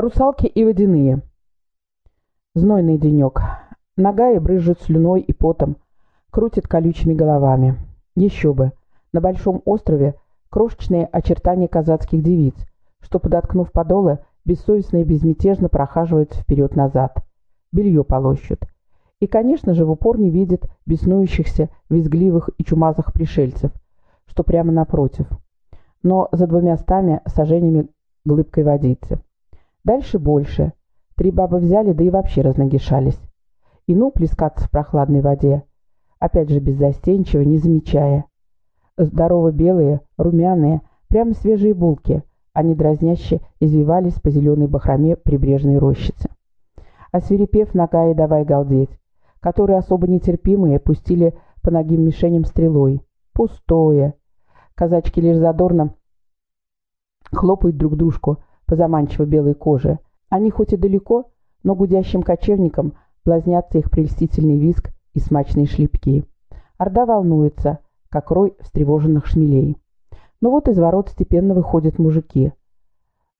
Русалки и водяные. Знойный денек. Нога и брызжет слюной и потом, крутит колючими головами. Еще бы. На большом острове крошечные очертания казацких девиц, что, подоткнув подолы, бессовестно и безмятежно прохаживаются вперед-назад. Белье полощут. И, конечно же, в упор не видит беснующихся, визгливых и чумазых пришельцев, что прямо напротив. Но за двумя стами сажениями глыбкой водицы. Дальше больше. Три бабы взяли, да и вообще разногишались. И ну плескаться в прохладной воде. Опять же беззастенчиво, не замечая. Здорово белые, румяные, прямо свежие булки. Они дразняще извивались по зеленой бахроме прибрежной рощицы. Свирепев нога и давай галдеть, которые особо нетерпимые пустили по ногим мишеням стрелой. Пустое. Казачки лишь задорно хлопают друг дружку, по заманчиво белой коже. Они хоть и далеко, но гудящим кочевникам блазнятся их прельстительный виск и смачные шлепки. Орда волнуется, как рой встревоженных шмелей. Но вот из ворот степенно выходят мужики.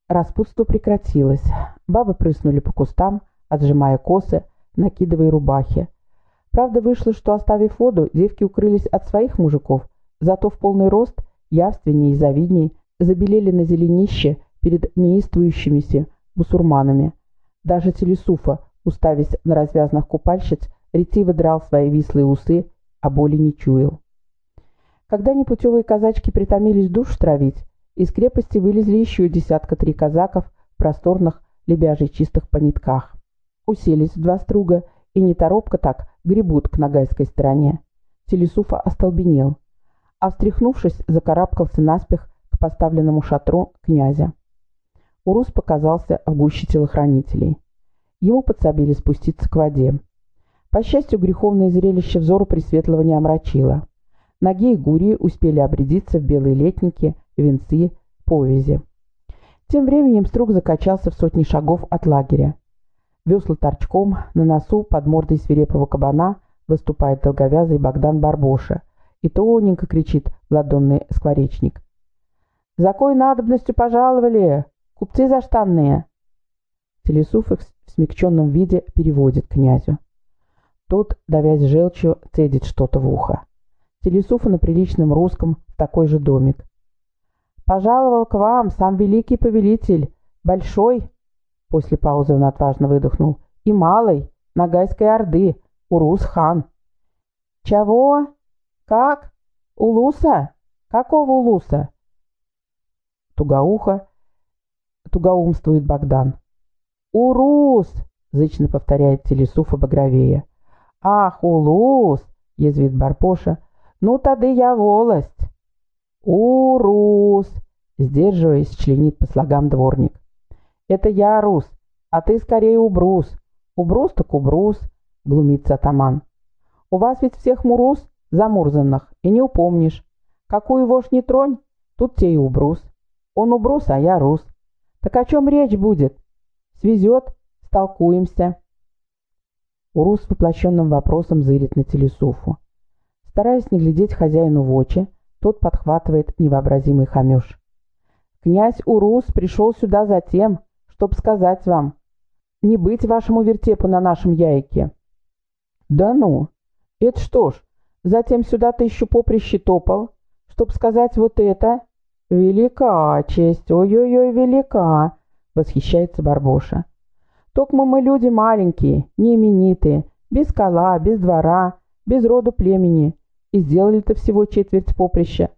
Распутство прекратилось. Бабы прыснули по кустам, отжимая косы, накидывая рубахи. Правда, вышло, что, оставив воду, девки укрылись от своих мужиков, зато в полный рост, явственнее и завидней, забелели на зеленище перед неистующимися бусурманами. Даже Телесуфа, уставясь на развязанных купальщиц, ретиво драл свои вислые усы, а боли не чуял. Когда непутевые казачки притомились душ травить, из крепости вылезли еще десятка три казаков в просторных, лебяжий чистых понитках. Уселись в два струга и неторопко так гребут к нагайской стороне. Телесуфа остолбенел, а встряхнувшись, закарабкался наспех к поставленному шатру князя. Урус показался в гуще телохранителей. Ему подсобили спуститься к воде. По счастью, греховное зрелище взору Пресветлого не омрачило. Ноги и гурии успели обрядиться в белые летники, венцы, повязи. Тем временем струк закачался в сотни шагов от лагеря. Весла торчком, на носу, под мордой свирепого кабана, выступает долговязый Богдан Барбоша и тоненько кричит ладонный скворечник. «За кой надобностью пожаловали? Купцы заштанные!» Телесуф их в смягченном виде переводит князю. Тот, давясь желчью, цедит что-то в ухо. Телесуфа на приличном русском такой же домик. «Пожаловал к вам сам великий повелитель, большой!» После паузы он отважно выдохнул. «И малый, Нагайской Орды, Урус-хан!» «Чего? Как? Улуса? Какого Улуса?» Тугоухо тугоумствует Богдан. «Урус!» — зычно повторяет Телесуфа багровее. «Ах, улус!» — язвит Барпоша. «Ну, тады я волость!» «Урус!» — сдерживаясь, членит по слогам дворник. «Это я, Рус, а ты скорее убрус. Убрус так убрус!» — глумится атаман. «У вас ведь всех мурус замурзанных, и не упомнишь. Какую вошь не тронь, тут те и убрус. Он убрус, а я рус. Так о чем речь будет? Свезет, столкуемся. Урус воплощенным вопросом зырит на телесуфу. Стараясь не глядеть хозяину в очи, тот подхватывает невообразимый хамеж. «Князь Урус пришел сюда за тем, чтоб сказать вам, не быть вашему вертепу на нашем яйке». «Да ну! Это что ж, затем сюда ты еще поприще топал, чтоб сказать вот это?» «Велика честь, ой-ой-ой, велика!» — восхищается Барбоша. «Токмо мы люди маленькие, неименитые, без кола, без двора, без роду племени, и сделали-то всего четверть поприща.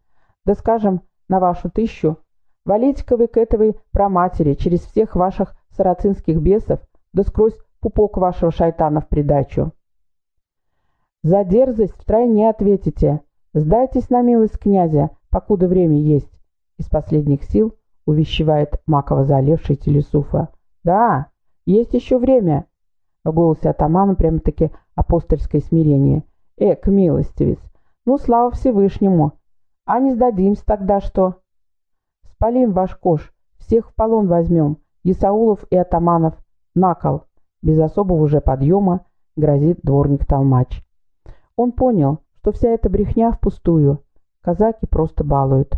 Да скажем, на вашу тысячу, валите-ка вы к этой проматери через всех ваших сарацинских бесов, да скрозь пупок вашего шайтана в придачу». «За дерзость втройне ответите. Сдайтесь на милость князя, покуда время есть из последних сил увещевает Макова заолевший Телесуфа. «Да, есть еще время!» В голосе атамана прямо-таки апостольское смирение. «Эк, милостивец! Ну, слава Всевышнему! А не сдадимся тогда что?» «Спалим ваш кош, всех в полон возьмем, Исаулов и атаманов, накол!» Без особого уже подъема грозит дворник Толмач. Он понял, что вся эта брехня впустую. Казаки просто балуют.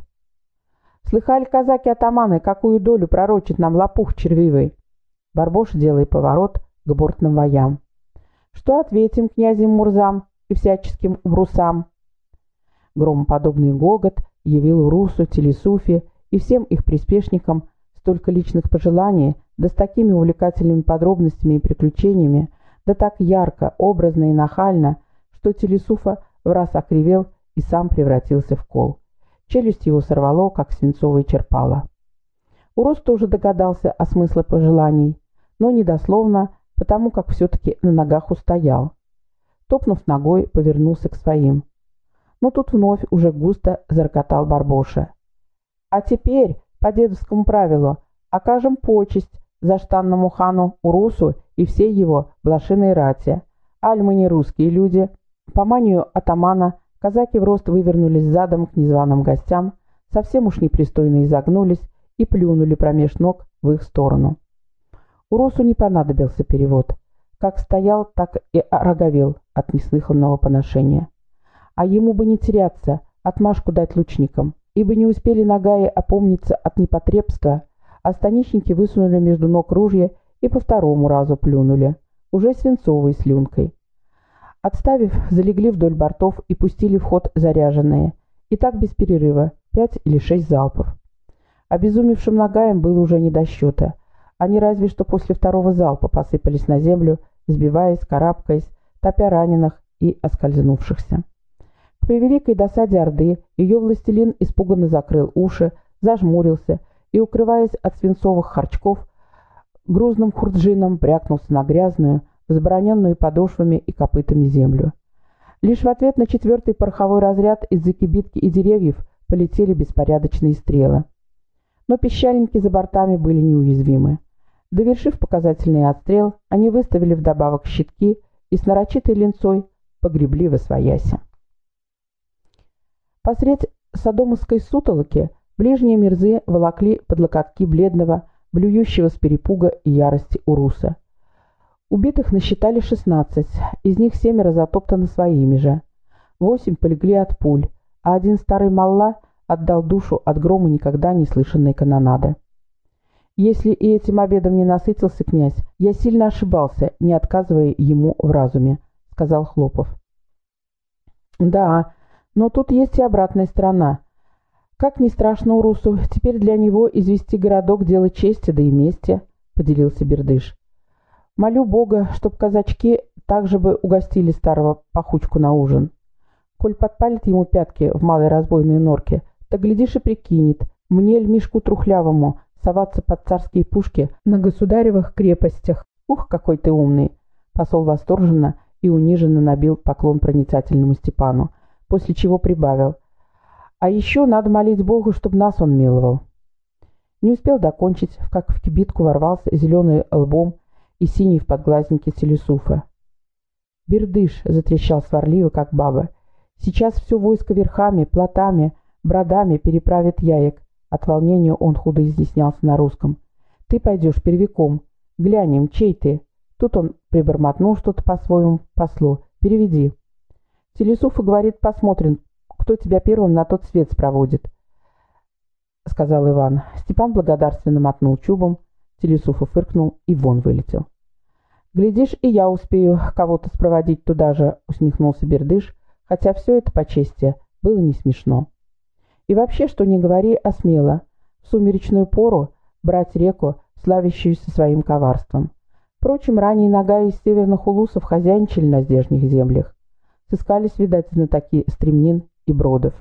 Слыхали казаки-атаманы, какую долю пророчит нам лопух червивый? Барбош, делая поворот к бортным воям. «Что ответим князем Мурзам и всяческим брусам?» Громоподобный гогот явил Урусу, Телесуфе и всем их приспешникам столько личных пожеланий, да с такими увлекательными подробностями и приключениями, да так ярко, образно и нахально, что Телесуфа в раз окривел и сам превратился в кол. Челюсть его сорвало, как свинцовое черпало. Урус тоже догадался о смысле пожеланий, но недословно, потому как все-таки на ногах устоял. Топнув ногой, повернулся к своим. Но тут вновь уже густо зарокотал Барбоша. «А теперь, по дедовскому правилу, окажем почесть заштанному хану Урусу и всей его блошиной рати. Аль мы не русские люди. По манию атамана казаки в рост вывернулись задом к незваным гостям, совсем уж непристойно изогнулись и плюнули промеж ног в их сторону. Урусу не понадобился перевод. Как стоял, так и роговел от неслыханного поношения. А ему бы не теряться, отмашку дать лучникам, ибо не успели Нагаи опомниться от непотребства, а станичники высунули между ног ружья и по второму разу плюнули, уже свинцовой слюнкой. Отставив, залегли вдоль бортов и пустили в ход заряженные, и так без перерыва, пять или шесть залпов. Обезумевшим Нагаем было уже не до счета. Они разве что после второго залпа посыпались на землю, сбиваясь, карабкаясь, топя раненых и оскользнувшихся. К превеликой досаде Орды ее властелин испуганно закрыл уши, зажмурился и, укрываясь от свинцовых харчков, грузным хурджином брякнулся на грязную, взбороненную подошвами и копытами землю. Лишь в ответ на четвертый пороховой разряд из-за кибитки и деревьев полетели беспорядочные стрелы. Но песчаники за бортами были неуязвимы. Довершив показательный отстрел, они выставили вдобавок щитки и с нарочитой линцой погребли во свояси. Посред садомовской сутолоки ближние мерзы волокли под локотки бледного, блюющего с перепуга и ярости уруса. Убитых насчитали шестнадцать, из них семеро затоптаны своими же. Восемь полегли от пуль, а один старый малла отдал душу от грома никогда не слышанной канонады. Если и этим обедом не насытился князь, я сильно ошибался, не отказывая ему в разуме, — сказал Хлопов. Да, но тут есть и обратная сторона. Как ни страшно Урусу, теперь для него извести городок — дело чести да и мести, — поделился Бердыш. Молю Бога, чтоб казачки также бы угостили старого пахучку на ужин. Коль подпалит ему пятки в малой разбойной норке, то, глядишь, и прикинет, мне ль мешку трухлявому соваться под царские пушки на государевых крепостях. Ух, какой ты умный! Посол восторженно и униженно набил поклон проницательному Степану после чего прибавил. «А еще надо молить Богу, чтобы нас он миловал». Не успел докончить, как в кибитку ворвался зеленый лбом и синий в подглазнике Селесуфа. «Бердыш!» — затрещал сварливо, как баба. «Сейчас все войско верхами, плотами, бродами переправит яек». От волнения он худо изъяснялся на русском. «Ты пойдешь первиком. Глянем, чей ты?» Тут он прибормотнул что-то по-своему послу. «Переведи». Телесуф и говорит, посмотрим, кто тебя первым на тот свет спроводит, — сказал Иван. Степан благодарственно мотнул чубом, Телесуфа фыркнул и вон вылетел. «Глядишь, и я успею кого-то спроводить туда же», — усмехнулся Бердыш, хотя все это, по чести, было не смешно. И вообще, что не говори, а смело. В сумеречную пору брать реку, славящуюся своим коварством. Впрочем, ранее нога из северных улусов хозяйничали на здешних землях сыскались, видать, знатоки стремнин и бродов.